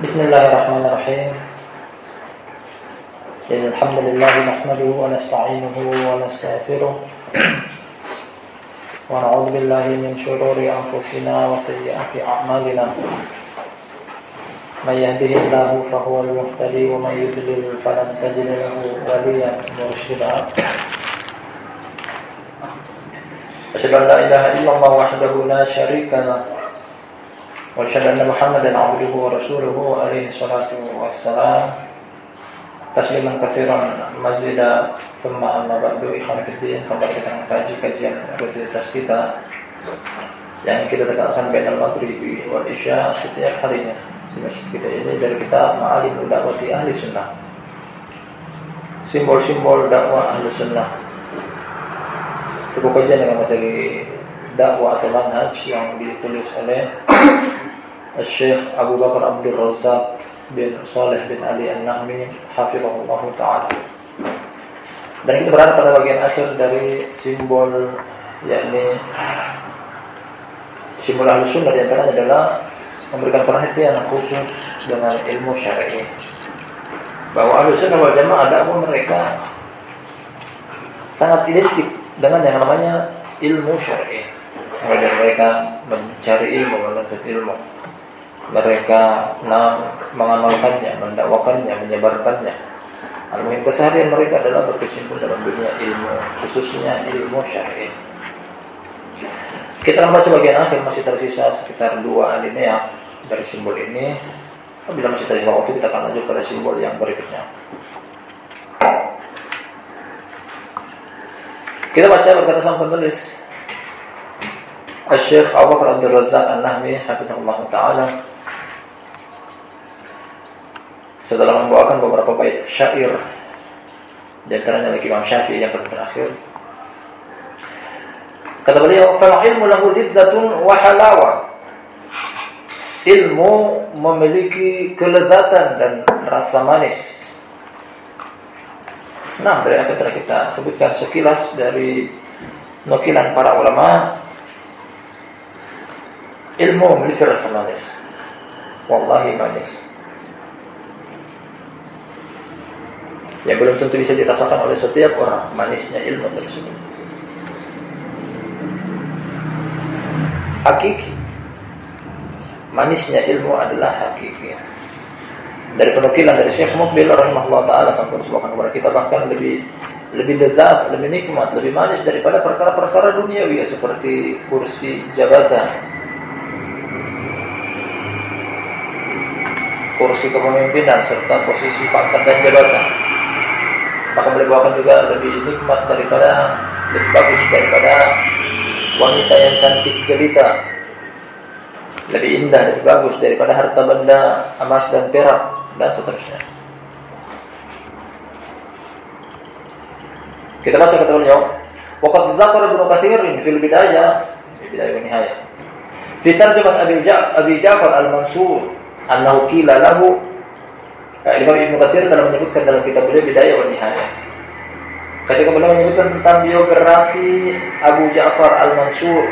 بسم الله الرحمن الرحيم. إن الحمد لله نحمده ونستعينه ونستغفره. ونعوذ بالله من شرور أنفسنا وسيئات أعمالنا. من يهده الله فهو المهتدي ومن يضلل فلن تجد له وليا مرشدا. أشهد أن لا إله إلا الله وحده لا شريك له. وأشهد أن محمدا عبده ورسوله عليه الصلاة والسلام تسليما كثيرا مزيدا ثم أما بعد إخواني في الدين kembali kita mengkaji kajian rutinitas kita yang kita tegakkan bainal maghribi wal isya setiap harinya di masjid kita ini dari kita ma'alim dakwati ahli sunnah simbol-simbol dakwah ahli sunnah sebuah kajian dengan materi dakwah atau manhaj yang ditulis oleh Syekh Abu Bakar Abdul Razak bin Saleh bin Ali An-Nahmi hafizahullah taala. Dan kita berada pada bagian akhir dari simbol yakni simbol ahli sunnah di antaranya adalah memberikan perhatian khusus dengan ilmu syar'i. Bahwa ahli sunnah wal jamaah dakwah mereka sangat identik dengan yang namanya ilmu syar'i. Kemudian mereka mencari ilmu, menuntut ilmu mereka mengamalkannya, mendakwakannya, menyebarkannya. Al-Muhim keseharian mereka adalah berkecimpung dalam dunia ilmu, khususnya ilmu syar'i. Kita akan baca bagian akhir masih tersisa sekitar dua alinea dari simbol ini. Bila masih tersisa waktu kita akan lanjut pada simbol yang berikutnya. Kita baca berkata sang penulis Al-Syekh Abu Bakar Abdul Razak An-Nahmi Hafizahullah Ta'ala setelah membawakan beberapa bait syair di antaranya lagi Imam Syafi'i yang terakhir kata beliau fal ilmu lahu liddatun wa halawa. Ilmu memiliki kelezatan dan rasa manis. Nah dari apa telah kita sebutkan sekilas dari nukilan para ulama ilmu memiliki rasa manis. Wallahi manis yang belum tentu bisa dirasakan oleh setiap orang manisnya ilmu tersebut. Hakiki. Manisnya ilmu adalah hakiki. Dari penukilan dari Syekh Mukbil rahimahullah taala sampai disebutkan kepada kita bahkan lebih lebih lezat, lebih nikmat, lebih manis daripada perkara-perkara duniawi seperti kursi jabatan, kursi kepemimpinan serta posisi pangkat dan jabatan maka bawakan juga lebih nikmat daripada lebih bagus daripada wanita yang cantik jelita. Lebih indah lebih bagus daripada harta benda emas dan perak dan seterusnya. Kita baca kata beliau waqad dzakara Ibnu Katsir fil bidayah bidayah wa nihayah. Fi tarjumah Abi Ja'far al-Mansur annahu qila lahu Nah, Imam Ibnu Katsir telah menyebutkan dalam kitab beliau Bidayah wa Nihayah. Ketika beliau menyebutkan tentang biografi Abu Ja'far Al-Mansur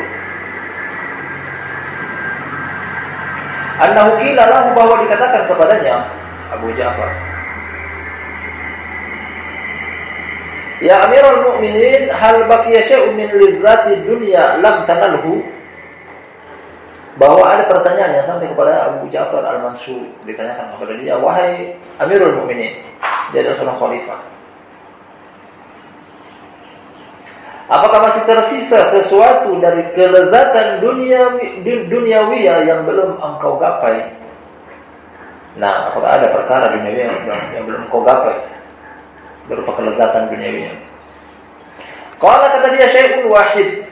Annahu qila lahu bahwa dikatakan kepadanya Abu Ja'far Ya Amirul Mukminin hal baqiya syai'un min lizzati dunya lam tanalhu bahwa ada pertanyaan yang sampai kepada Abu Ja'far Al-Mansur ditanyakan kepada dia wahai Amirul Mukminin dia adalah seorang khalifah Apakah masih tersisa sesuatu dari kelezatan dunia duniawi yang belum engkau gapai? Nah, apakah ada perkara duniawi yang, yang belum engkau gapai berupa kelezatan duniawi? Kalau kata dia syai'un wahid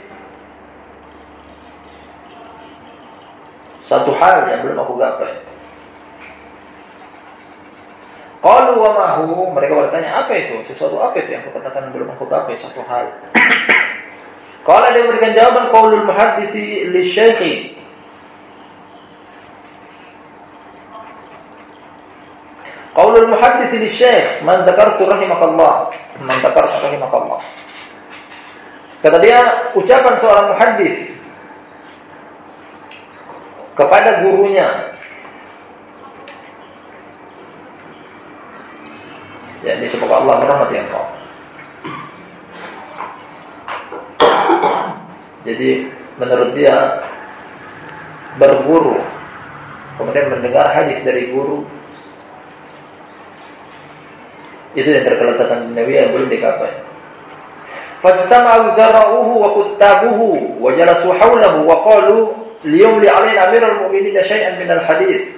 Satu hal yang belum aku gapai. Qalu wa mahu, mereka bertanya apa itu? Sesuatu apa itu yang aku katakan belum aku gapai satu hal. Kalau dia memberikan jawaban qaulul muhaddithi li syekhi Qaulul muhaddits li syekh man dzakartu rahimakallah man dzakartu rahimakallah Kata dia ucapan seorang muhaddis kepada gurunya. Ya, Jadi semoga Allah merahmati engkau. Jadi menurut dia berguru kemudian mendengar hadis dari guru itu yang tergeletakkan di Nabi yang belum dikapai. Fajtama'u zara'uhu wa kuttabuhu wa jalasu hawlahu wa qalu alaina amirul mu'minin syai'an min al-hadis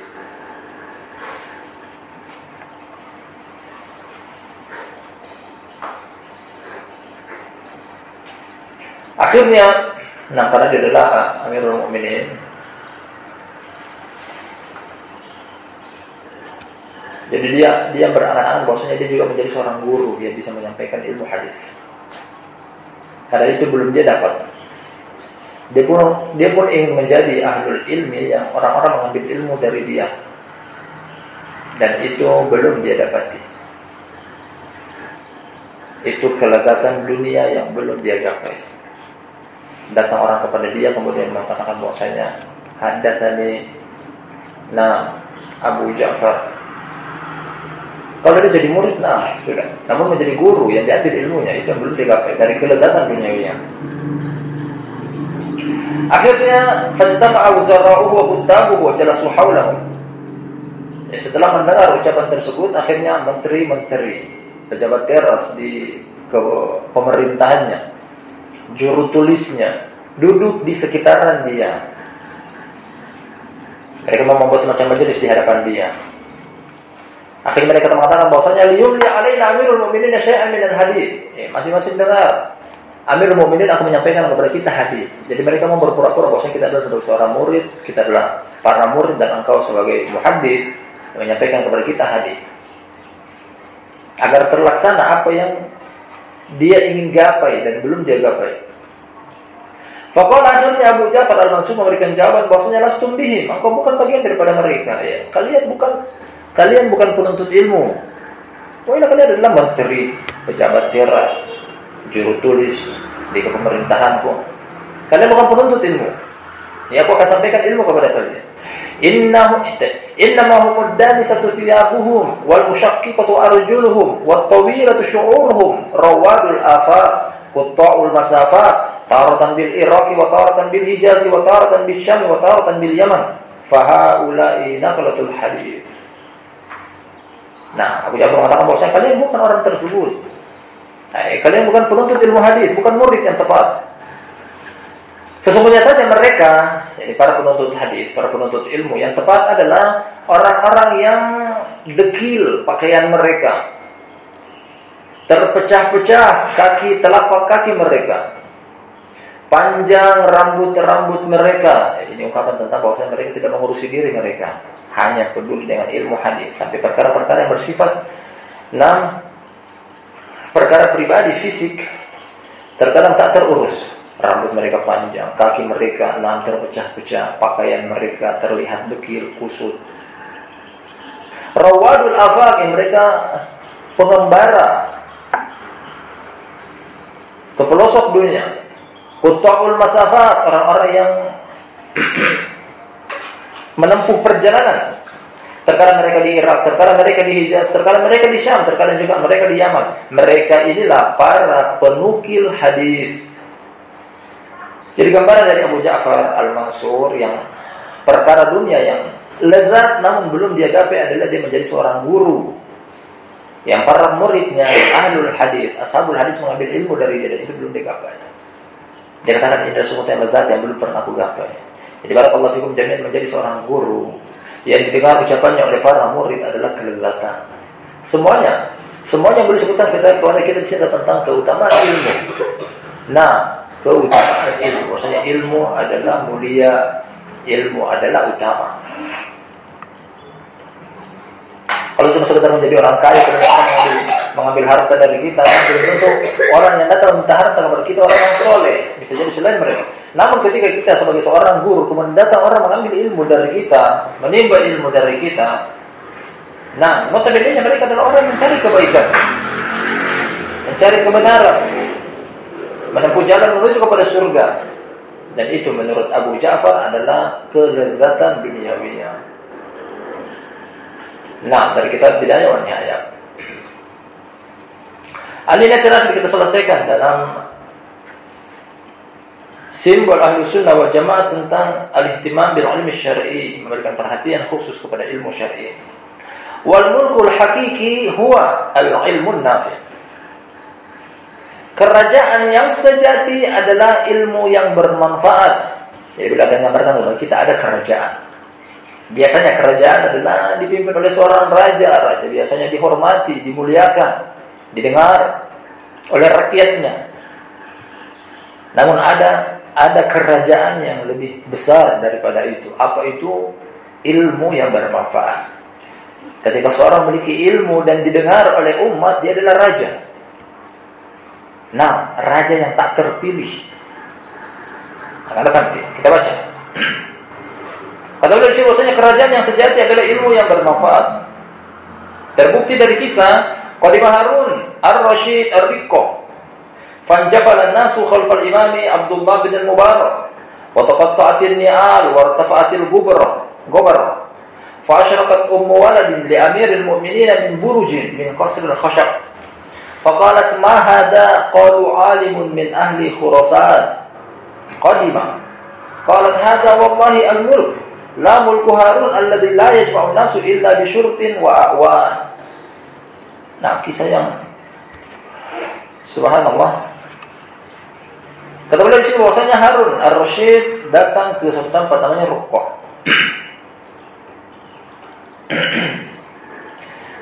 Akhirnya, nah karena dia adalah Amirul Mukminin, Jadi dia dia berangan-angan bahwasanya dia juga menjadi seorang guru, dia bisa menyampaikan ilmu hadis. Karena itu belum dia dapat. Dia pun dia pun ingin menjadi ahlul ilmi yang orang-orang mengambil ilmu dari dia. Dan itu belum dia dapati. Itu kelegatan dunia yang belum dia gapai. Datang orang kepada dia kemudian mengatakan bahwasanya hadatsani Nah, Abu Ja'far kalau dia jadi murid, nah sudah. Namun menjadi guru yang diambil ilmunya itu yang belum digapai dari kelezatan duniawinya. Akhirnya fajtama'a wuzara'uhu wa kuttabuhu wa jalasu haulahu. Ya, setelah mendengar ucapan tersebut, akhirnya menteri-menteri, pejabat teras di ke pemerintahannya, juru tulisnya, duduk di sekitaran dia. Mereka mau membuat semacam majelis di hadapan dia. Akhirnya mereka mengatakan bahwasanya liyumli alaina amirul mu'minin syai'an minal hadis. Eh, masing-masing dengar. Amirul Mukminin akan menyampaikan kepada kita hadis. Jadi mereka mau berpura-pura bahwasanya kita adalah sebagai seorang murid, kita adalah para murid dan engkau sebagai muhaddis menyampaikan kepada kita hadis. Agar terlaksana apa yang dia ingin gapai dan belum dia gapai. Fakolah akhirnya Abu Ja'far al-Mansur memberikan jawaban bahwasanya lastum bihim, engkau bukan bagian daripada mereka ya. Kalian bukan Kalian bukan penuntut ilmu. Pokoknya kalian adalah menteri, pejabat teras, juru tulis di kepemerintahanku. Kalian bukan penuntut ilmu. Ya, aku akan sampaikan ilmu kepada kalian. Innahu innama humud satu thiyabuhum wal mushaqqaqatu arjuluhum wat tawilatu syu'uruhum rawadul afaq qutta'ul masafat taratan bil iraqi wa taratan bil hijazi wa taratan bil syam wa taratan bil yaman fahaula'i naqlatul hadith Nah, Abu Ja'far mengatakan bahwa kalian bukan orang tersebut. Nah, kalian bukan penuntut ilmu hadis, bukan murid yang tepat. Sesungguhnya saja mereka, jadi para penuntut hadis, para penuntut ilmu yang tepat adalah orang-orang yang dekil pakaian mereka. Terpecah-pecah kaki telapak kaki mereka. Panjang rambut-rambut mereka. Ini ungkapan tentang bahwa mereka tidak mengurusi diri mereka hanya peduli dengan ilmu hadis sampai perkara-perkara yang bersifat perkara pribadi fisik terkadang tak terurus. Rambut mereka panjang kaki mereka enam terpecah-pecah pakaian mereka terlihat dekil kusut. Rawadul yang mereka pengembara. Ke pelosok dunia. Kutta'ul masafat orang-orang yang menempuh perjalanan. Terkadang mereka di Irak, terkadang mereka di Hijaz, terkadang mereka di Syam, terkadang juga mereka di Yaman. Mereka inilah para penukil hadis. Jadi gambaran dari Abu Ja'far Al-Mansur yang perkara dunia yang lezat namun belum dia gapai adalah dia menjadi seorang guru yang para muridnya ahlul hadis, ashabul hadis mengambil ilmu dari dia dan itu belum digapai. Dia katakan ini adalah yang lezat yang belum pernah aku gapai. Jadi Allah fikum jami'an menjadi seorang guru yang didengar ucapannya oleh para murid adalah kelezatan. Semuanya, semuanya boleh sebutkan kita kepada kita di sini tentang keutamaan ilmu. Nah, keutamaan ilmu, maksudnya ilmu adalah mulia, ilmu adalah utama. Kalau cuma sekedar menjadi orang kaya kemudian mengambil, mengambil harta dari kita, tentu orang yang datang meminta harta kepada kita orang yang soleh, bisa jadi selain mereka. Namun ketika kita sebagai seorang guru kemudian datang orang mengambil ilmu dari kita, menimba ilmu dari kita, nah notabene mereka adalah orang mencari kebaikan, mencari kebenaran, menempuh jalan menuju kepada surga. Dan itu menurut Abu Ja'far adalah kelezatan duniawinya. Nah, dari kitab Bidayah wa Nihayah. Alinea terakhir kita selesaikan dalam simbol ahlu sunnah wal jamaah tentang al-ihtimam bil ilmi syar'i memberikan perhatian khusus kepada ilmu syar'i. Wal mulkul hakiki huwa al ilmu nafi. Kerajaan yang sejati adalah ilmu yang bermanfaat. Jadi bila gambarkan bahwa kita ada kerajaan. Biasanya kerajaan adalah dipimpin oleh seorang raja. Raja biasanya dihormati dimuliakan didengar oleh rakyatnya. Namun ada ada kerajaan yang lebih besar daripada itu. Apa itu? Ilmu yang bermanfaat. Ketika seorang memiliki ilmu dan didengar oleh umat, dia adalah raja. Nah, raja yang tak terpilih. Akan nanti kita baca. Kata beliau sih bahwasanya kerajaan yang sejati adalah ilmu yang bermanfaat. Terbukti dari kisah Qadimah Harun Ar-Rashid Ar-Riqqah فانجفل الناس خلف الإمام عبد الله بن المبارك وتقطعت النعال وارتفعت الغبر غبر فأشرقت أم ولد لأمير المؤمنين من برج من قصر الخشب. فقالت ما هذا؟ قالوا عالم من أهل خراسان. قدم. قالت هذا والله الملك. لا ملك هارون الذي لا يجمع الناس إلا بشرط وأعوان Nah, kisah yang subhanallah Kata beliau di sini bahwasanya Harun Ar-Rasyid datang ke suatu tempat namanya Rukoh.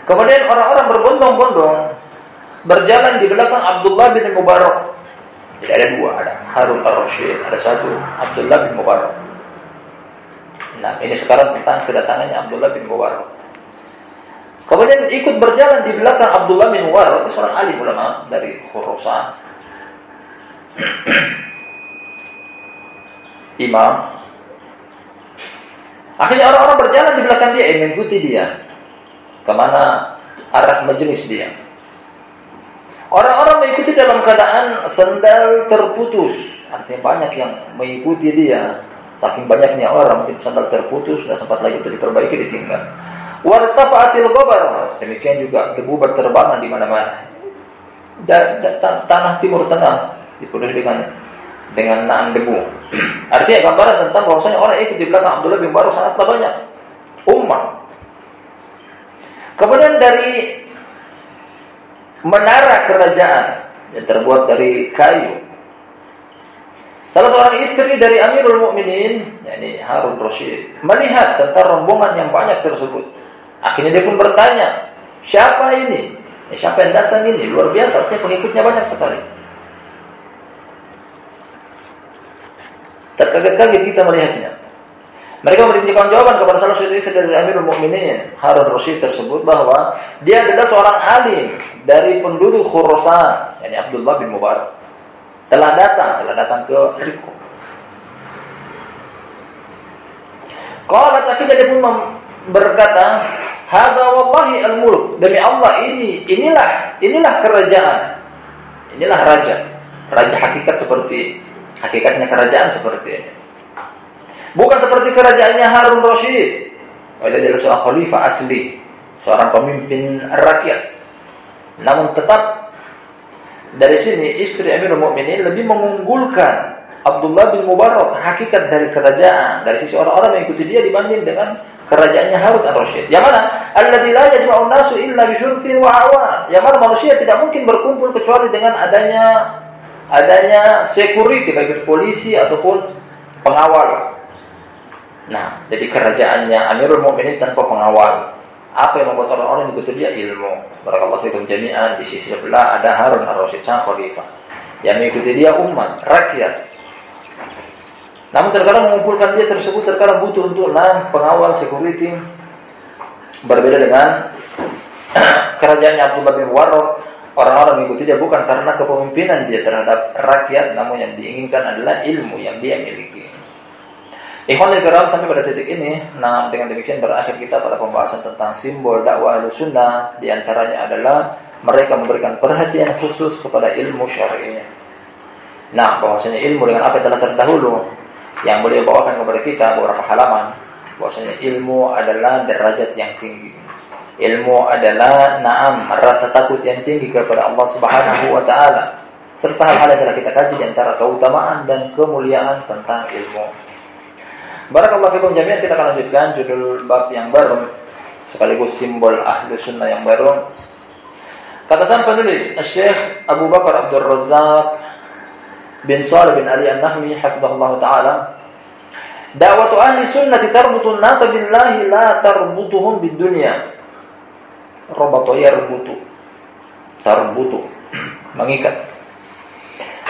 Kemudian orang-orang berbondong-bondong berjalan di belakang Abdullah bin Mubarak. Jadi ada dua, ada Harun Ar-Rasyid, ada satu Abdullah bin Mubarak. Nah, ini sekarang tentang kedatangannya Abdullah bin Mubarak. Kemudian ikut berjalan di belakang Abdullah bin Mubarak, seorang alim ulama dari Khurasan imam. Akhirnya orang-orang berjalan di belakang dia, eh, mengikuti dia. Ke mana arah majelis dia. Orang-orang mengikuti dalam keadaan sendal terputus. Artinya banyak yang mengikuti dia. Saking banyaknya orang, mungkin sandal terputus, tidak sempat lagi untuk diperbaiki, ditinggal. Wartafa'atil gobar. Demikian juga debu berterbangan di mana-mana. Tanah timur tengah dipenuhi dengan dengan naan debu. Artinya gambaran tentang bahwasanya orang di belakang Abdullah bin Baru sangatlah banyak umat. Kemudian dari menara kerajaan yang terbuat dari kayu. Salah seorang istri dari Amirul Mukminin, yakni Harun Rasyid, melihat tentang rombongan yang banyak tersebut. Akhirnya dia pun bertanya, siapa ini? Ya, siapa yang datang ini? Luar biasa, artinya pengikutnya banyak sekali. Terkaget-kaget kita melihatnya. Mereka memberikan jawaban kepada salah satu istri dari Amirul Mukminin Harun Rasyid tersebut bahwa dia adalah seorang alim dari penduduk Khurasan, yakni Abdullah bin Mubarak. Telah datang, telah datang ke Riko. Kalau akhirnya dia pun berkata, "Hada wallahi al-mulk." Demi Allah ini, inilah inilah kerajaan. Inilah raja. Raja hakikat seperti Hakikatnya kerajaan seperti ini. Bukan seperti kerajaannya Harun Rashid. Dia seorang khalifah asli, seorang pemimpin rakyat. Namun tetap dari sini istri Amirul Mukminin lebih mengunggulkan Abdullah bin Mubarak hakikat dari kerajaan dari sisi orang-orang yang ikuti dia dibanding dengan kerajaannya Harun ar-Rasyid. Yang mana alladzi la yajma'u nasu illa bi syurtin wa awan. Yang mana manusia tidak mungkin berkumpul kecuali dengan adanya adanya security baik polisi ataupun pengawal. Nah, jadi kerajaannya Amirul Mukminin tanpa pengawal. Apa yang membuat orang-orang mengikuti dia ilmu. Barakallahu fikum jami'an di sisi sebelah ada Harun Ar-Rasyid sang khalifah. Yang mengikuti dia umat, rakyat. Namun terkadang mengumpulkan dia tersebut terkadang butuh untuk enam pengawal security berbeda dengan kerajaannya Abdullah bin Warraq orang-orang mengikuti dia bukan karena kepemimpinan dia terhadap rakyat, namun yang diinginkan adalah ilmu yang dia miliki. Ikhwan Kiram sampai pada titik ini, nah dengan demikian berakhir kita pada pembahasan tentang simbol dakwah sunnah di antaranya adalah mereka memberikan perhatian khusus kepada ilmu syar'i. Nah, bahwasanya ilmu dengan apa yang telah terdahulu yang beliau bawakan kepada kita beberapa halaman, bahwasanya ilmu adalah derajat yang tinggi Ilmu adalah naam rasa takut yang tinggi kepada Allah Subhanahu wa taala serta hal-hal yang telah kita kaji di antara keutamaan dan kemuliaan tentang ilmu. Barakallahu fikum jami'an kita akan lanjutkan judul bab yang baru sekaligus simbol ahlu sunnah yang baru. Kata sang penulis Syekh Abu Bakar Abdul Razak bin Salih bin Ali An-Nahmi hafizahullah taala Da'watu ahli sunnah tarbutu an-nasa billahi la tarbutuhum bid dunya robato yarbutu tarbutu. Mengikat.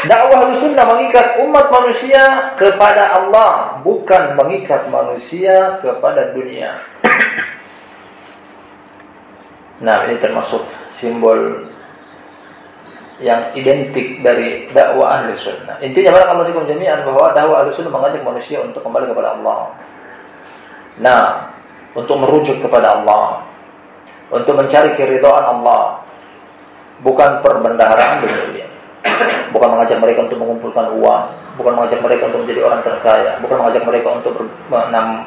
Dakwah sunnah mengikat umat manusia kepada Allah bukan mengikat manusia kepada dunia. Nah ini termasuk simbol yang identik dari dakwah ahli sunnah. Intinya Allah fikum jami'an bahwa dakwah ahli sunnah mengajak manusia untuk kembali kepada Allah. Nah, untuk merujuk kepada Allah untuk mencari keridhaan Allah. Bukan perbendaharaan dunia. Bukan mengajak mereka untuk mengumpulkan uang. Bukan mengajak mereka untuk menjadi orang terkaya. Bukan mengajak mereka untuk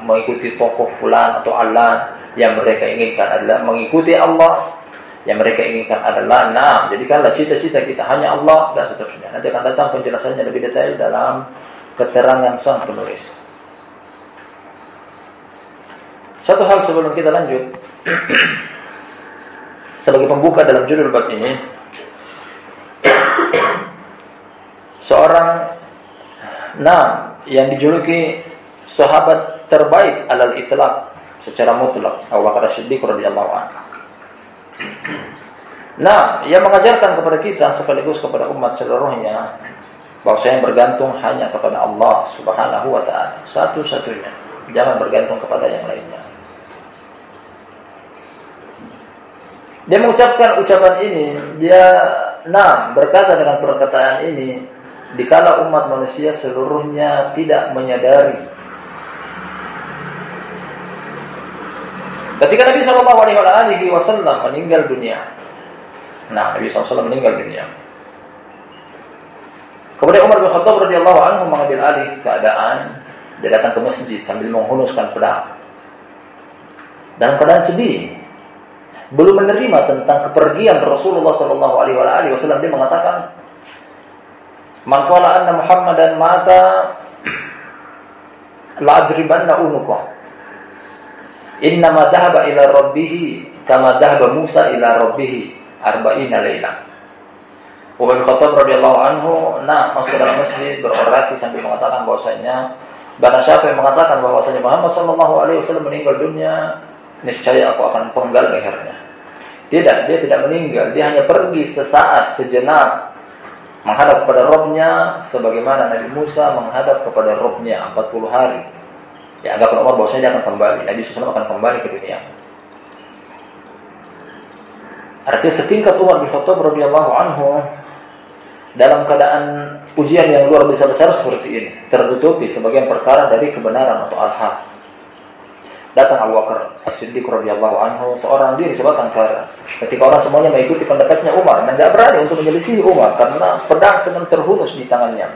mengikuti tokoh fulan atau Allah yang mereka inginkan adalah mengikuti Allah. Yang mereka inginkan adalah nah jadikanlah cita-cita kita hanya Allah dan seterusnya. Nanti akan datang penjelasannya lebih detail dalam keterangan sang penulis. Satu hal sebelum kita lanjut sebagai pembuka dalam judul bab ini seorang nam yang dijuluki sahabat terbaik alal itlaq secara mutlak Abu Bakar Siddiq radhiyallahu anhu. Nah, yang mengajarkan kepada kita sekaligus kepada umat seluruhnya bahwa saya bergantung hanya kepada Allah Subhanahu wa taala, satu-satunya. Jangan bergantung kepada yang lainnya. Dia mengucapkan ucapan ini, dia nah berkata dengan perkataan ini, dikala umat manusia seluruhnya tidak menyadari. Ketika Nabi Shallallahu Alaihi Wasallam meninggal dunia, nah Nabi SAW meninggal dunia. Kemudian Umar bin Khattab radhiyallahu anhu mengambil alih keadaan, dia datang ke masjid sambil menghunuskan pedang. Dan keadaan sedih, belum menerima tentang kepergian Rasulullah Sallallahu Alaihi Wasallam dia mengatakan man qala anna Muhammadan mata la adribanna unuqa. Innama dhahaba ila rabbih kama dhahaba Musa ila rabbih arba'ina laila Umar bin Khattab radhiyallahu anhu nah masuk dalam masjid berorasi sambil mengatakan bahwasanya barang siapa yang mengatakan bahwasanya Muhammad sallallahu alaihi wasallam meninggal dunia niscaya aku akan penggal lehernya. Tidak, dia tidak meninggal, dia hanya pergi sesaat, sejenak menghadap kepada Robnya sebagaimana Nabi Musa menghadap kepada Robnya 40 hari. Ya, anggap Umar bahwasanya dia akan kembali, Nabi SAW akan kembali ke dunia. Artinya setingkat Umar bin Khattab radhiyallahu anhu dalam keadaan ujian yang luar biasa besar seperti ini, tertutupi sebagian perkara dari kebenaran atau al-haq datang Abu Bakar As-Siddiq radhiyallahu anhu seorang diri sebatang kara. Ketika orang semuanya mengikuti pendapatnya Umar dan tidak berani untuk menyelisihi Umar karena pedang sedang terhunus di tangannya.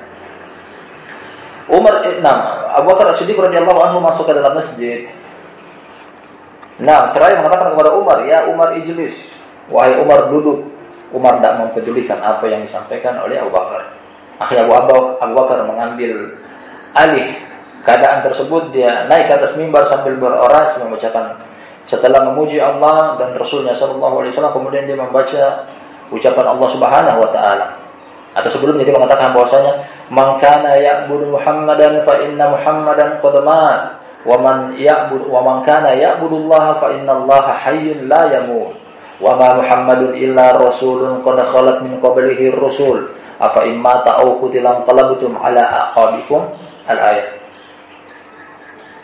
Umar eh, nah, Abu Bakar As-Siddiq radhiyallahu anhu masuk ke dalam masjid. Nah, seraya mengatakan kepada Umar, "Ya Umar ijlis." Wahai Umar duduk. Umar tidak mempedulikan apa yang disampaikan oleh Abu Bakar. Akhirnya Abu Bakar mengambil alih keadaan tersebut dia naik ke atas mimbar sambil berorasi mengucapkan setelah memuji Allah dan Rasulnya Shallallahu Alaihi Wasallam kemudian dia membaca ucapan Allah Subhanahu Wa Taala. Atau sebelumnya dia mengatakan bahwasanya man kana ya'budu Muhammadan fa inna Muhammadan qad mat. Wa man ya'bud wa man kana ya'budu Allah fa inna Allah hayyun la yamut. Wa ma Muhammadun illa rasulun qad khalat min qablihi rusul. Afa imma ta'u qutilan qalabtum ala aqabikum. Al ayat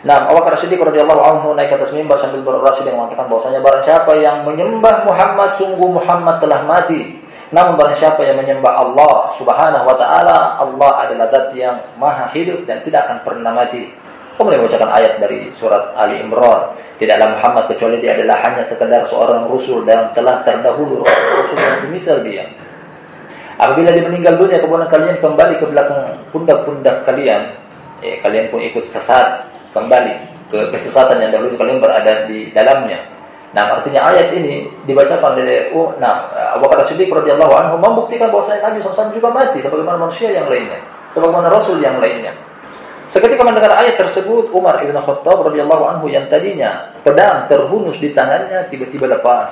Nah, Abu Bakar Siddiq radhiyallahu anhu naik ke atas mimbar sambil berorasi dan mengatakan bahwasanya barang siapa yang menyembah Muhammad sungguh Muhammad telah mati. Namun barang siapa yang menyembah Allah Subhanahu wa taala, Allah adalah zat yang maha hidup dan tidak akan pernah mati. Kemudian membacakan ayat dari surat Ali Imran. Tidaklah Muhammad kecuali dia adalah hanya sekedar seorang rasul dan telah terdahulu rasul yang semisal dia. Apabila dia meninggal dunia kemudian kalian kembali ke belakang pundak-pundak kalian, eh, kalian pun ikut sesat kembali ke kesesatan yang dahulu kalian berada di dalamnya. Nah, artinya ayat ini dibacakan oleh oh, nah, Abu Bakar Siddiq radhiyallahu anhu membuktikan bahwa Nabi SAW juga mati sebagaimana manusia yang lainnya, sebagaimana rasul yang lainnya. Seketika mendengar ayat tersebut, Umar ibn Khattab radhiyallahu anhu yang tadinya pedang terhunus di tangannya tiba-tiba lepas.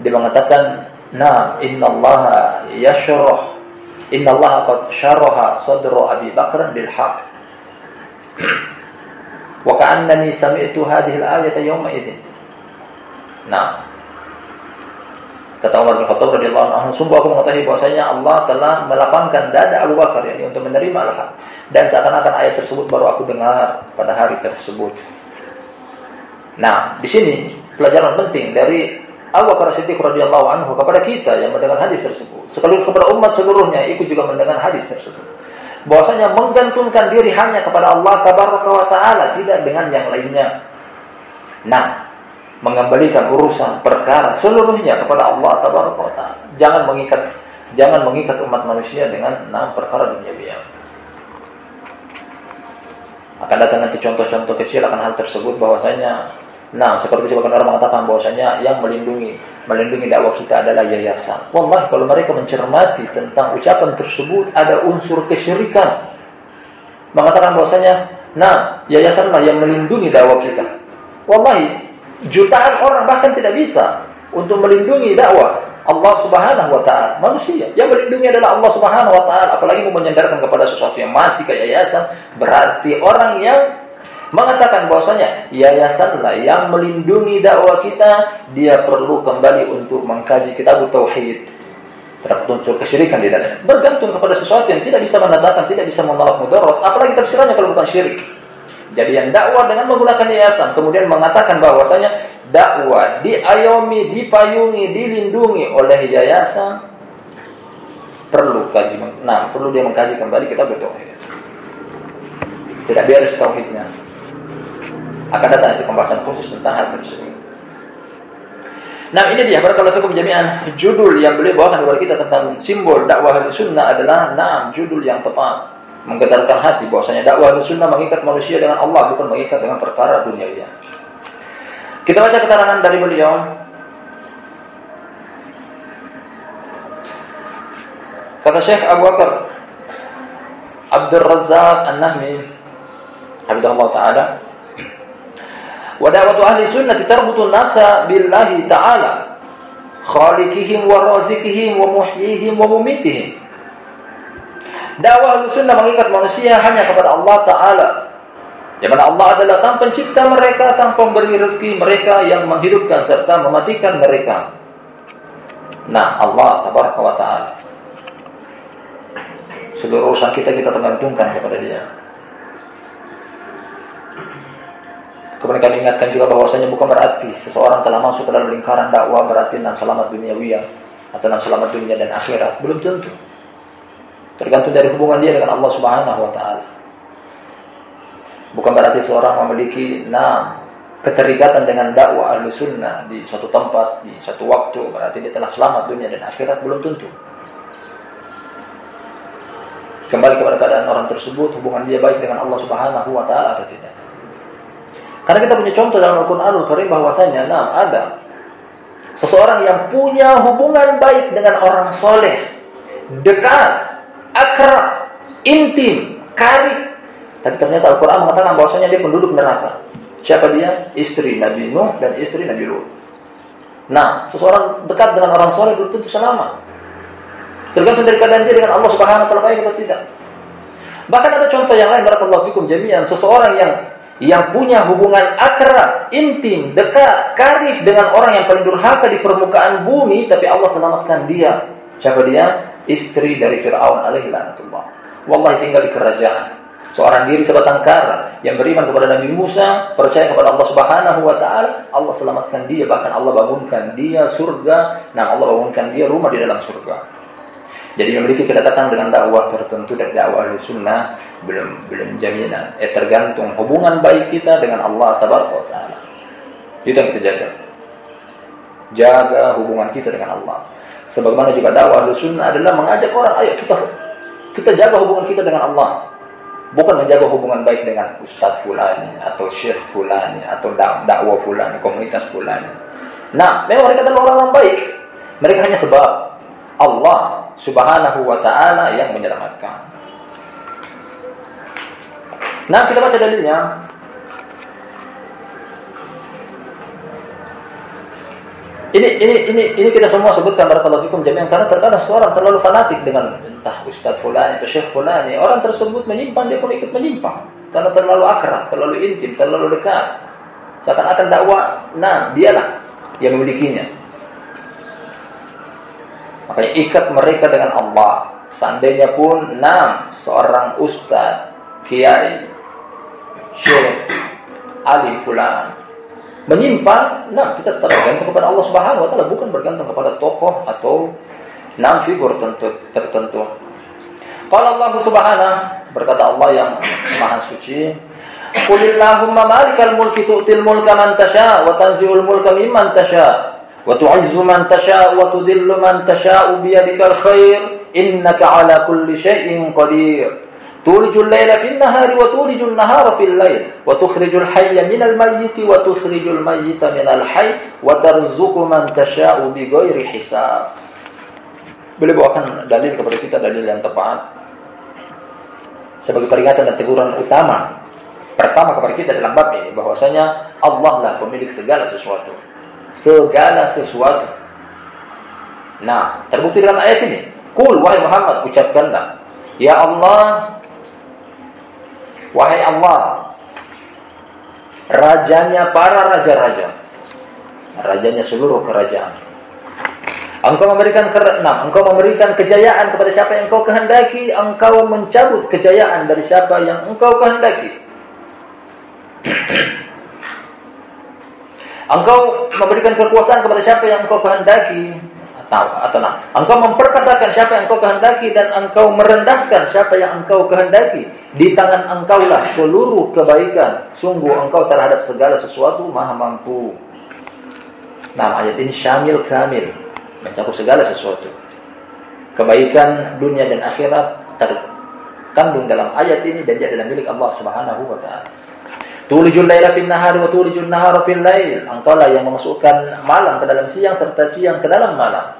Dia mengatakan, "Nah, innallaha yashrah innallaha qad syaraha sadra Abi Bakr bil haqq." Wa ka'annani sami'tu hadhihi al-ayata yawma idzin. Nah, kata Umar bin Khattab radhiyallahu anhu, sungguh aku mengetahui bahwasanya Allah telah melapangkan dada Abu Bakar ini untuk menerima al-haq. Dan seakan-akan ayat tersebut baru aku dengar pada hari tersebut. Nah, di sini pelajaran penting dari Abu Bakar Siddiq radhiyallahu anhu kepada kita yang mendengar hadis tersebut. Sekaligus kepada umat seluruhnya ikut juga mendengar hadis tersebut. Bahwasanya menggantungkan diri hanya kepada Allah tabaraka wa taala tidak dengan yang lainnya. Nah, mengembalikan urusan perkara seluruhnya kepada Allah taala. Jangan mengikat jangan mengikat umat manusia dengan enam perkara dunia Akan datang nanti contoh-contoh kecil akan hal tersebut bahwasanya Nah, seperti sebagian orang mengatakan bahwasanya yang melindungi melindungi dakwah kita adalah yayasan. Wallahi kalau mereka mencermati tentang ucapan tersebut ada unsur kesyirikan. Mengatakan bahwasanya, nah, yayasanlah yang melindungi dakwah kita. Wallahi jutaan orang bahkan tidak bisa untuk melindungi dakwah Allah Subhanahu wa taala. Manusia yang melindungi adalah Allah Subhanahu wa taala, apalagi mau menyandarkan kepada sesuatu yang mati kayak yayasan, berarti orang yang mengatakan bahwasanya yayasanlah yang melindungi dakwah kita, dia perlu kembali untuk mengkaji kitab tauhid. Terdapat kesyirikan di dalamnya. Bergantung kepada sesuatu yang tidak bisa mendatangkan, tidak bisa menolak mudarat, apalagi tafsirannya kalau bukan syirik. Jadi yang dakwah dengan menggunakan yayasan kemudian mengatakan bahwasanya dakwah diayomi, dipayungi, dilindungi oleh yayasan perlu kaji. Nah, perlu dia mengkaji kembali kita bertauhid. Tidak beres tauhidnya. Akan datang itu pembahasan khusus tentang hal tersebut. Nah ini dia barakallahu fikum jami'an judul yang beliau bawakan kepada kita tentang simbol dakwah sunnah adalah enam judul yang tepat menggetarkan hati bahwasanya dakwah sunnah mengikat manusia dengan Allah bukan mengikat dengan perkara duniawiya. Kita baca keterangan dari beliau. Kata Syekh Abu Bakar Abdul Razzaq An-Nahmi Habibullah Ta'ala Wa da'watu ahli sunnah tarbutu nasa billahi ta'ala khaliqihim wa razikihim wa muhyihim wa mumitihim Dakwah sunnah mengikat manusia hanya kepada Allah Ta'ala. Di mana Allah adalah sang pencipta mereka, sang pemberi rezeki mereka yang menghidupkan serta mematikan mereka. Nah, Allah Tabaraka wa Ta'ala. Seluruh urusan kita kita tergantungkan kepada Dia. Kemudian kami ingatkan juga bahwasanya bukan berarti seseorang telah masuk ke dalam lingkaran dakwah berarti enam selamat duniawiya atau enam selamat dunia dan akhirat. Belum tentu. Tergantung dari hubungan dia dengan Allah Subhanahu wa taala. Bukan berarti seorang memiliki enam keterikatan dengan dakwah ahlu sunnah di suatu tempat, di satu waktu, berarti dia telah selamat dunia dan akhirat, belum tentu. Kembali kepada keadaan orang tersebut, hubungan dia baik dengan Allah Subhanahu wa taala atau tidak. Karena kita punya contoh dalam Al-Qur'anul Karim bahwasanya nah ada seseorang yang punya hubungan baik dengan orang soleh, dekat, akrab, intim, karib. Tapi ternyata Al-Quran mengatakan bahwasanya dia penduduk neraka. Siapa dia? Istri Nabi Nuh dan istri Nabi Lut. Nah, seseorang dekat dengan orang soleh belum tentu selamat. Tergantung dari keadaan dia dengan Allah Subhanahu wa taala baik atau tidak. Bahkan ada contoh yang lain barakallahu fikum jami'an, seseorang yang yang punya hubungan akrab, intim, dekat, karib dengan orang yang paling durhaka di permukaan bumi tapi Allah selamatkan dia. Siapa dia? istri dari Fir'aun alaihi lanatullah. Wallahi tinggal di kerajaan. Seorang diri sebatang kara yang beriman kepada Nabi Musa, percaya kepada Allah Subhanahu wa taala, Allah selamatkan dia, bahkan Allah bangunkan dia surga, nah Allah bangunkan dia rumah di dalam surga. Jadi memiliki kedekatan dengan dakwah tertentu dari dakwah sunnah belum belum jaminan. Eh tergantung hubungan baik kita dengan Allah taala. Itu yang kita jaga. Jaga hubungan kita dengan Allah. Sebagaimana juga dakwah sunnah adalah mengajak orang, ayo kita kita jaga hubungan kita dengan Allah. Bukan menjaga hubungan baik dengan ustadz fulani atau syekh fulani atau dakwah fulani, komunitas fulani. Nah, memang mereka adalah orang-orang baik. Mereka hanya sebab Allah Subhanahu wa taala yang menyelamatkan. Nah, kita baca dalilnya. Ini ini ini ini kita semua sebutkan barakallahu fikum jami'an karena terkadang seorang terlalu fanatik dengan entah ustaz fulan atau syekh fulan, orang tersebut menyimpang dia pun ikut menyimpang karena terlalu akrab, terlalu intim, terlalu dekat. Seakan-akan dakwah, nah dialah yang memilikinya. Makanya ikat mereka dengan Allah. Seandainya pun enam seorang ustaz, kiai, syekh, alim fulan menyimpang, nah kita tergantung kepada Allah Subhanahu wa taala bukan bergantung kepada tokoh atau enam figur tertentu. tertentu. Kalau Allah Subhanahu berkata Allah yang Maha Suci, Qulillahumma malikal mulki tu'til mulka man tasha wa tanzi'ul mulka mimman tasha wa tu'izzu man tasha wa tudillu man tasha biyadikal khair innaka ala kulli syai'in qadir تولج الليل في النهار وتولج النهار في الليل وتخرج الحي من الميت وتخرج الميت من الحي وترزق من تشاء بغير حساب Beliau bawakan dalil kepada kita dalil yang tepat sebagai peringatan dan teguran utama pertama kepada kita dalam bab ini bahwasanya Allah lah pemilik segala sesuatu. Segala sesuatu. Nah, terbukti dalam ayat ini. Kul wahai Muhammad ucapkanlah, ya Allah wahai Allah rajanya para raja-raja. Rajanya seluruh kerajaan. Engkau memberikan keenam, engkau memberikan kejayaan kepada siapa yang engkau kehendaki, engkau mencabut kejayaan dari siapa yang engkau kehendaki. Engkau memberikan kekuasaan kepada siapa yang engkau kehendaki atau atau nah, engkau memperkasakan siapa yang engkau kehendaki dan engkau merendahkan siapa yang engkau kehendaki. Di tangan engkaulah seluruh kebaikan. Sungguh engkau terhadap segala sesuatu maha mampu. Nah, ayat ini syamil kamil, mencakup segala sesuatu. Kebaikan dunia dan akhirat terkandung dalam ayat ini dan dia adalah milik Allah Subhanahu wa taala. Tulijul laila fil nahari wa tulijul nahara fil lail. Engkaulah yang memasukkan malam ke dalam siang serta siang ke dalam malam.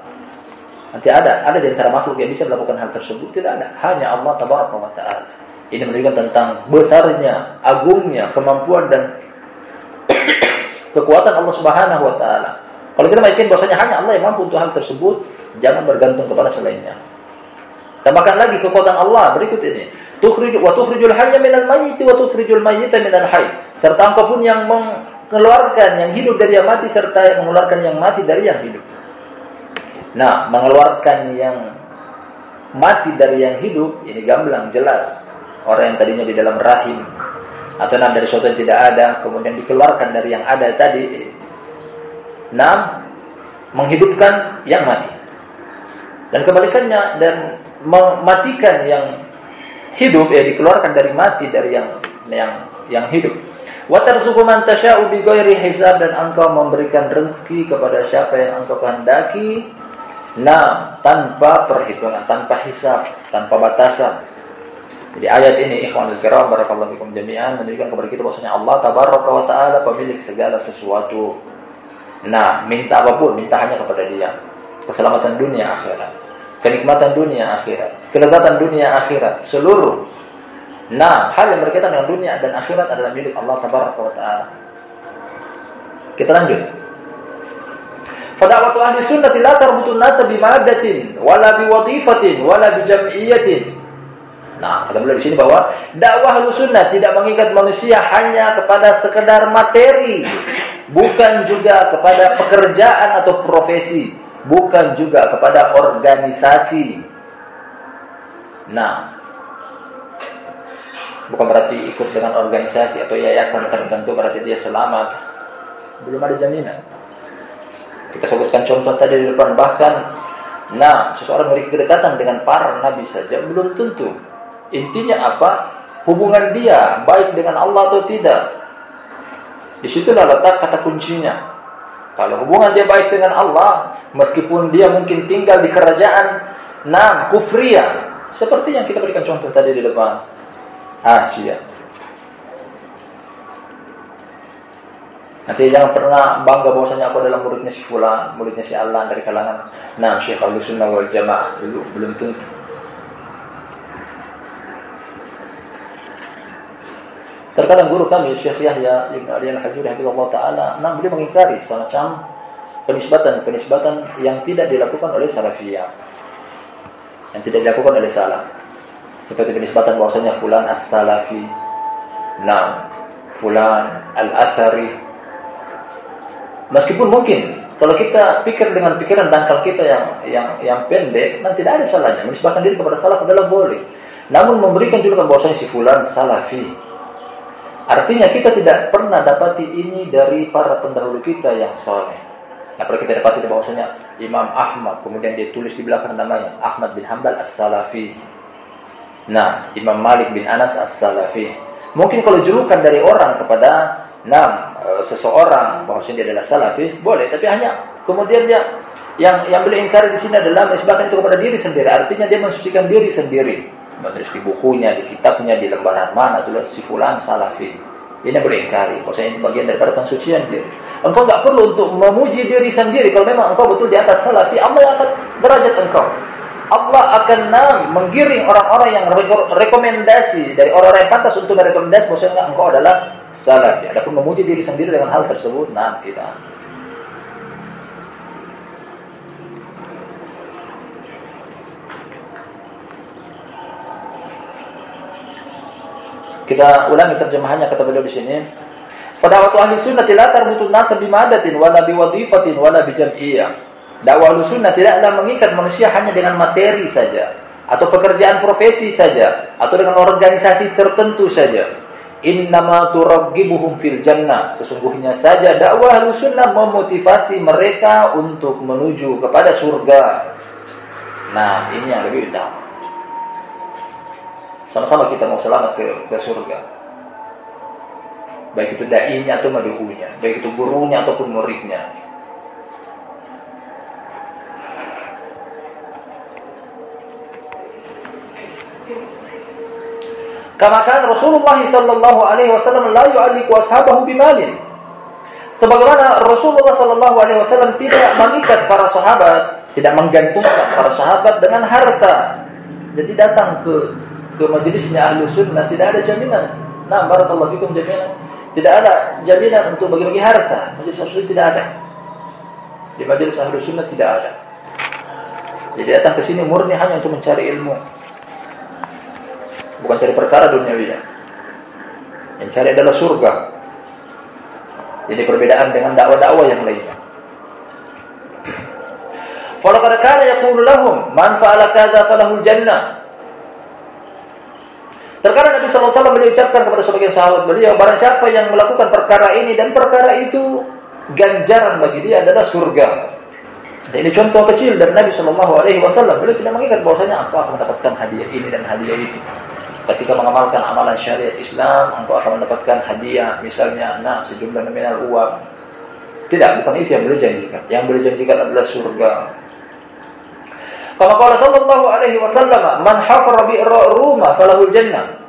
Nanti ada, ada di antara makhluk yang bisa melakukan hal tersebut? Tidak ada. Hanya Allah tabaraka wa taala. Ini menunjukkan tentang besarnya, agungnya, kemampuan dan kekuatan Allah Subhanahu wa taala. Kalau kita yakin bahwasanya hanya Allah yang mampu untuk hal tersebut, jangan bergantung kepada selainnya. Tambahkan lagi kekuatan Allah berikut ini. Tukhrij wa tukhrijul hayya minal mayyit wa tukhrijul. Serta engkau pun yang mengeluarkan yang hidup dari yang mati serta mengeluarkan yang mati dari yang hidup. Nah, mengeluarkan yang mati dari yang hidup ini gamblang jelas. Orang yang tadinya di dalam rahim atau nah dari sesuatu yang tidak ada kemudian dikeluarkan dari yang ada tadi. Nah, menghidupkan yang mati. Dan kebalikannya dan mematikan yang hidup ya dikeluarkan dari mati dari yang yang yang hidup. Wa tarzuqu man tasha'u hisab dan engkau memberikan rezeki kepada siapa yang engkau kehendaki. Nah, tanpa perhitungan, tanpa hisab, tanpa batasan. Jadi ayat ini ikhwanul kiram barakallahu fikum jami'an menunjukkan kepada kita bahwasanya Allah tabaraka wa taala pemilik segala sesuatu. Nah, minta apa pun, minta hanya kepada Dia. Keselamatan dunia akhirat kenikmatan dunia akhirat, kelezatan dunia akhirat, seluruh nah hal yang berkaitan dengan dunia dan akhirat adalah milik Allah tabaraka wa taala. Kita lanjut. Fadawatu ahli sunnati la tarbutun nasa bimadatin wala biwadhifatin wala bijam'iyatin. Nah, kata beliau di sini bahwa dakwah sunnah tidak mengikat manusia hanya kepada sekedar materi, bukan juga kepada pekerjaan atau profesi bukan juga kepada organisasi. Nah, bukan berarti ikut dengan organisasi atau yayasan tertentu berarti dia selamat. Belum ada jaminan. Kita sebutkan contoh tadi di depan bahkan nah seseorang memiliki kedekatan dengan para nabi saja belum tentu. Intinya apa? Hubungan dia baik dengan Allah atau tidak. Di situlah letak kata kuncinya. Kalau hubungan dia baik dengan Allah, meskipun dia mungkin tinggal di kerajaan nam kufria, seperti yang kita berikan contoh tadi di depan Asia. Nanti jangan pernah bangga bahwasanya aku adalah muridnya si fulan, muridnya si Allah dari kalangan nah Syekh Sunnah wal Jamaah dulu belum tentu. Terkadang guru kami Syekh Yahya Ibn Ali Al-Hajuri Habibullah Ta'ala nah beliau mengingkari semacam penisbatan-penisbatan yang tidak dilakukan oleh salafiyah yang tidak dilakukan oleh salaf seperti penisbatan bahwasanya fulan as-salafi nah fulan al-athari Meskipun mungkin kalau kita pikir dengan pikiran dangkal kita yang yang yang pendek, nanti tidak ada salahnya. Menisbahkan diri kepada salaf adalah boleh. Namun memberikan julukan bahwasanya si fulan salafi. Artinya kita tidak pernah dapati ini dari para pendahulu kita yang soleh. Nah, pernah kita dapati bahwasanya Imam Ahmad, kemudian dia tulis di belakang namanya Ahmad bin Hambal As-Salafi. Nah, Imam Malik bin Anas As-Salafi. Mungkin kalau julukan dari orang kepada Nah, seseorang bahwasanya dia adalah salafi, boleh, tapi hanya kemudian dia yang yang boleh ingkar di sini adalah menisbahkan itu kepada diri sendiri. Artinya dia mensucikan diri sendiri. Menulis di bukunya, di kitabnya, di lembaran mana tulis si fulan salafi. Ini boleh ingkari, maksudnya ini bagian daripada pensucian diri. Engkau nggak perlu untuk memuji diri sendiri. Kalau memang engkau betul di atas salafi, Allah akan derajat engkau. Allah akan menggiring orang-orang yang rekomendasi dari orang-orang yang pantas untuk merekomendasi bahwasanya engkau adalah salafi. Adapun memuji diri sendiri dengan hal tersebut, nah tidak. Kita ulangi terjemahannya kata beliau di sini. Pada waktu ahli sunnah tidak terbutuh nasa bimadatin wala biwadifatin wala bijam'iyah. Dakwah ahli sunnah tidaklah mengikat manusia hanya dengan materi saja atau pekerjaan profesi saja atau dengan organisasi tertentu saja innama turaggibuhum fil jannah sesungguhnya saja dakwah sunnah memotivasi mereka untuk menuju kepada surga nah ini yang lebih utama sama-sama kita mau selamat ke, ke surga baik itu dai-nya atau maduhunya baik itu gurunya ataupun muridnya Kama kan Rasulullah sallallahu alaihi wasallam la yu'alliqu ashabahu bimalin. Sebagaimana Rasulullah sallallahu alaihi wasallam tidak mengikat para sahabat, tidak menggantungkan para sahabat dengan harta. Jadi datang ke ke majelisnya ahlu sunnah tidak ada jaminan. Nah, barakallahu fikum jaminan. Tidak ada jaminan untuk bagi-bagi harta. Majelis ahlu sunnah tidak ada. Di majelis ahlu sunnah tidak ada. Jadi datang ke sini murni hanya untuk mencari ilmu bukan cari perkara duniawi ya. Yang cari adalah surga. Jadi perbedaan dengan dakwah-dakwah yang lainnya. Falaqad kana yaqulu lahum man fa'ala kadza falahul jannah. Terkadang Nabi wasallam beliau ucapkan kepada sebagian sahabat beliau, barang siapa yang melakukan perkara ini dan perkara itu ganjaran bagi dia adalah surga. Dan ini contoh kecil dari Nabi sallallahu alaihi wasallam. Beliau tidak mengingat bahwasanya aku akan mendapatkan hadiah ini dan hadiah itu ketika mengamalkan amalan syariat Islam engkau akan mendapatkan hadiah misalnya nah sejumlah nominal uang tidak bukan itu yang beliau janjikan yang beliau janjikan adalah surga kalau qala sallallahu alaihi wasallam man hafara bi ruma falahul jannah.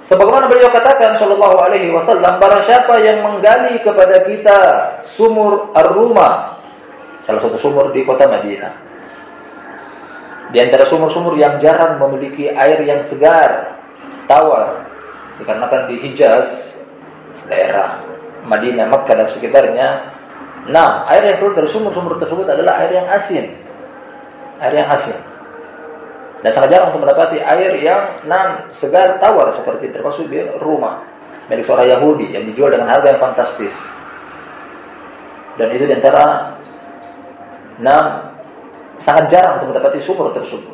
Sebagaimana beliau katakan sallallahu alaihi wasallam barang siapa yang menggali kepada kita sumur ar-ruma salah satu sumur di kota Madinah. Di antara sumur-sumur yang jarang memiliki air yang segar, tawar, dikarenakan di Hijaz, daerah Madinah, Makkah dan sekitarnya, nah air yang keluar dari sumur-sumur tersebut adalah air yang asin, air yang asin. Dan sangat jarang untuk mendapati air yang nam segar tawar seperti termasuk di rumah milik seorang Yahudi yang dijual dengan harga yang fantastis. Dan itu di antara enam sangat jarang untuk mendapati sumur tersebut.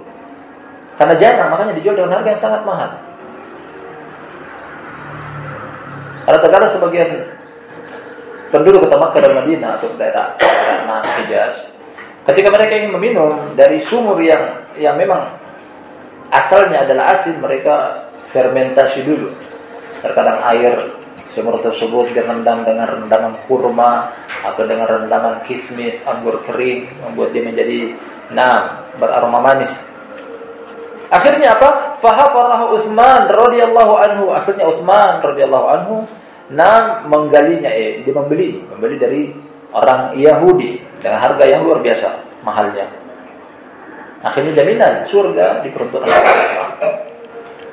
Karena jarang, makanya dijual dengan harga yang sangat mahal. Karena terkadang sebagian penduduk kota Makkah dan Madinah atau daerah daerah Hijaz, ketika mereka ingin meminum dari sumur yang yang memang asalnya adalah asin, mereka fermentasi dulu. Terkadang air sumur tersebut direndam dengan rendaman kurma atau dengan rendaman kismis, anggur kering, membuat dia menjadi Nah, beraroma manis. Akhirnya apa? Fahafarahu Utsman radhiyallahu anhu. Akhirnya Utsman radhiyallahu anhu nah menggalinya eh dia membeli membeli dari orang Yahudi dengan harga yang luar biasa mahalnya akhirnya jaminan surga diperuntukkan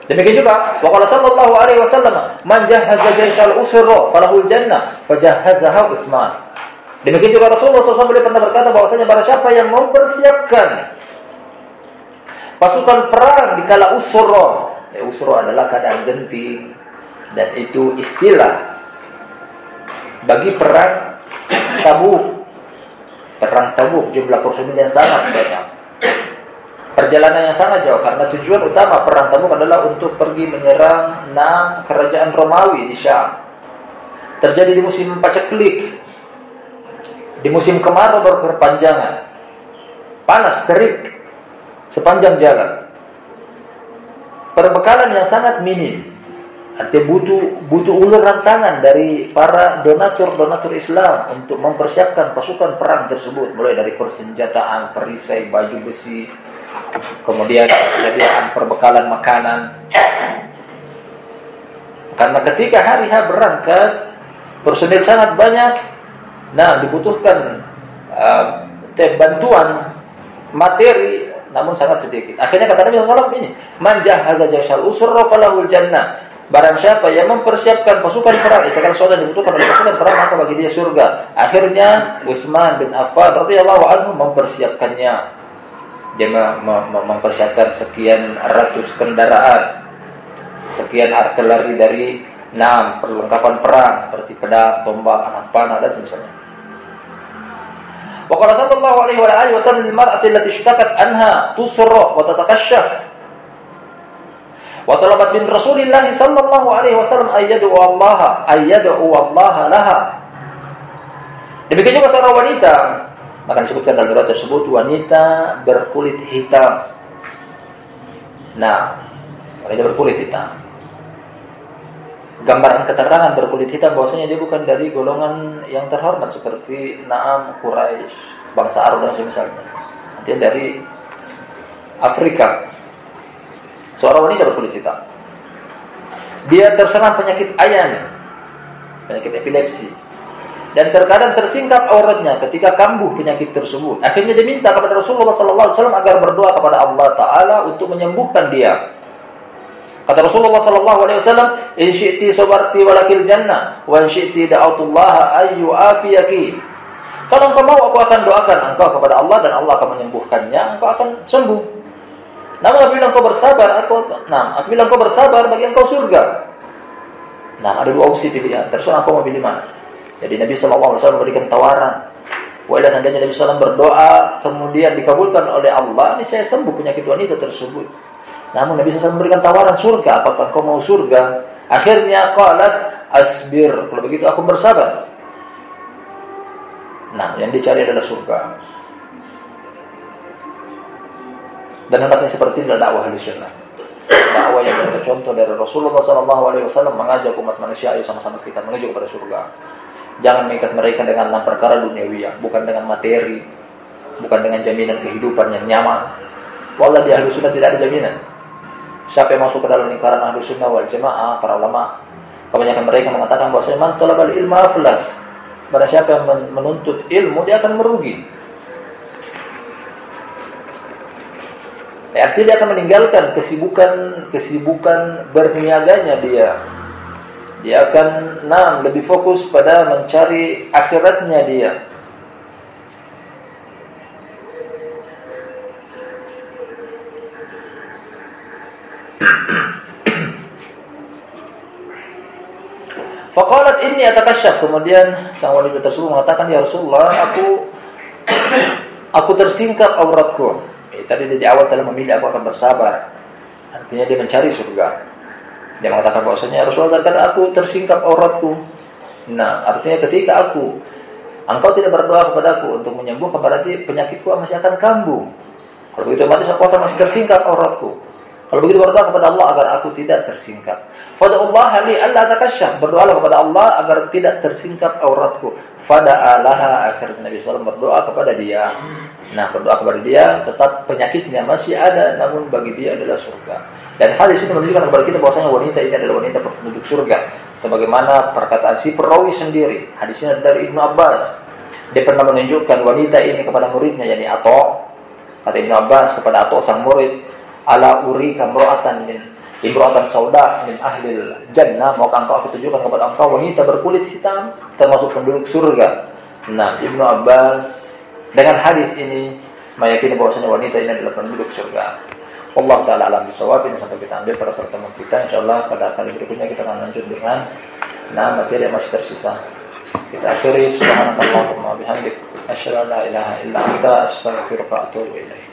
Demikian juga waqala sallallahu alaihi wasallam man jahaza jaishal usra falahul jannah fajahazaha Utsman. Demikian juga Rasulullah SAW pernah berkata bahwasanya barang siapa yang mempersiapkan pasukan perang di kala usro. Ya, usro adalah keadaan genting dan itu istilah bagi perang Tabuk. Perang Tabuk jumlah personil yang sangat banyak. Perjalanan yang sangat jauh karena tujuan utama perang Tabuk adalah untuk pergi menyerang enam kerajaan Romawi di Syam. Terjadi di musim paceklik. Di musim kemarau berkepanjangan. Panas, terik, sepanjang jalan. Perbekalan yang sangat minim. Artinya butuh butuh uluran tangan dari para donatur-donatur Islam untuk mempersiapkan pasukan perang tersebut, mulai dari persenjataan, perisai, baju besi, kemudian persediaan perbekalan makanan. Karena ketika hari H berangkat, personil sangat banyak, nah dibutuhkan uh, bantuan materi namun sangat sedikit. Akhirnya kata Nabi SAW ini, "Man jahaza jaishal usra falahul jannah." Barang siapa yang mempersiapkan pasukan perang, misalkan sesuatu yang dibutuhkan oleh pasukan perang maka bagi dia surga. Akhirnya Utsman bin Affan radhiyallahu anhu mempersiapkannya. Dia mempersiapkan sekian ratus kendaraan, sekian artileri dari enam perlengkapan perang seperti pedang, tombak, anak panah dan sebagainya. Wa qala sallallahu alaihi wa alihi wasallam lil mar'ati allati ishtakat anha tusra wa tatakashaf. Wa talabat bin Rasulillah sallallahu alaihi wasallam ayyadu Allah ayyadu Allah laha. Demikian juga seorang wanita maka disebutkan dalam riwayat tersebut wanita berkulit hitam. Nah, wanita berkulit hitam. Gambaran keterangan berkulit hitam bahwasanya dia bukan dari golongan yang terhormat seperti Naam, Quraisy, bangsa Arab dan semisalnya. Dia dari Afrika. Seorang wanita berkulit hitam. Dia terserang penyakit ayan, penyakit epilepsi. Dan terkadang tersingkap auratnya ketika kambuh penyakit tersebut. Akhirnya diminta kepada Rasulullah SAW agar berdoa kepada Allah Taala untuk menyembuhkan dia. Kata Rasulullah sallallahu alaihi wasallam, "In syi'ti sabarti walakil jannah, wa in syi'ti da'autullaha ayyu afiyaki." Kalau engkau mau aku akan doakan engkau kepada Allah dan Allah akan menyembuhkannya, engkau akan sembuh. Namun apabila engkau bersabar, aku nah, apabila engkau bersabar bagi engkau surga. Nah, ada dua opsi pilihan. Terserah engkau mau pilih mana. Jadi Nabi sallallahu alaihi wasallam memberikan tawaran. Wala seandainya Nabi SAW berdoa kemudian dikabulkan oleh Allah, ini saya sembuh penyakit wanita tersebut. Namun Nabi SAW memberikan tawaran surga. Apakah kau mau surga? Akhirnya qalat asbir. Kalau begitu aku bersabar. Nah, yang dicari adalah surga. Dan hendaknya seperti adalah dakwah sunnah. Dakwah yang contoh dari Rasulullah SAW mengajak umat manusia ayo sama-sama kita menuju kepada surga. Jangan mengikat mereka dengan enam perkara duniawi, bukan dengan materi, bukan dengan jaminan kehidupan yang nyaman. Wallah di ahlu sunnah tidak ada jaminan. Siapa yang masuk ke dalam lingkaran ahlu sunnah wal jamaah, para ulama, kebanyakan mereka mengatakan bahwa man talabal ilma aflas. Barang siapa yang menuntut ilmu, dia akan merugi. Ya, artinya dia akan meninggalkan kesibukan kesibukan berniaganya dia. Dia akan nah, lebih fokus pada mencari akhiratnya dia. Faqalat inni atakasyaf. Kemudian sang wanita tersebut mengatakan, "Ya Rasulullah, aku aku tersingkap auratku." Eh, tadi di awal telah memilih aku akan bersabar. Artinya dia mencari surga. Dia mengatakan bahwasanya ya Rasulullah terkadang aku tersingkap auratku. Nah, artinya ketika aku engkau tidak berdoa kepadaku untuk menyembuhkan berarti penyakitku masih akan kambuh. Kalau begitu mati aku akan masih tersingkap auratku. Kalau begitu berdoa kepada Allah agar aku tidak tersingkap. Fada'ullah li alla takasyaf. Berdoalah kepada Allah agar tidak tersingkap auratku. Fada'alaha akhirnya Nabi SAW berdoa kepada dia. Nah berdoa kepada dia tetap penyakitnya masih ada namun bagi dia adalah surga. Dan hadis ini menunjukkan kepada kita bahwasanya wanita ini adalah wanita penduduk surga. Sebagaimana perkataan si perawi sendiri. Hadis ini dari Ibnu Abbas. Dia pernah menunjukkan wanita ini kepada muridnya, yakni Ato. Kata Ibnu Abbas kepada Ato sang murid, ala uri kamroatan min imro'atan sauda min ahlil jannah. Mau engkau aku tunjukkan kepada engkau wanita berkulit hitam termasuk penduduk surga? Nah Ibnu Abbas dengan hadis ini meyakini bahwasanya wanita ini adalah penduduk surga. Allah taala alam bisawab. Ini sampai kita ambil pada pertemuan kita. Insyaallah pada kali berikutnya kita akan lanjut dengan nah materi yang masih tersisa. Kita akhiri. Subhanakallahumma bihamdik. Asyhadu an la ilaha illa anta wa atubu ilaik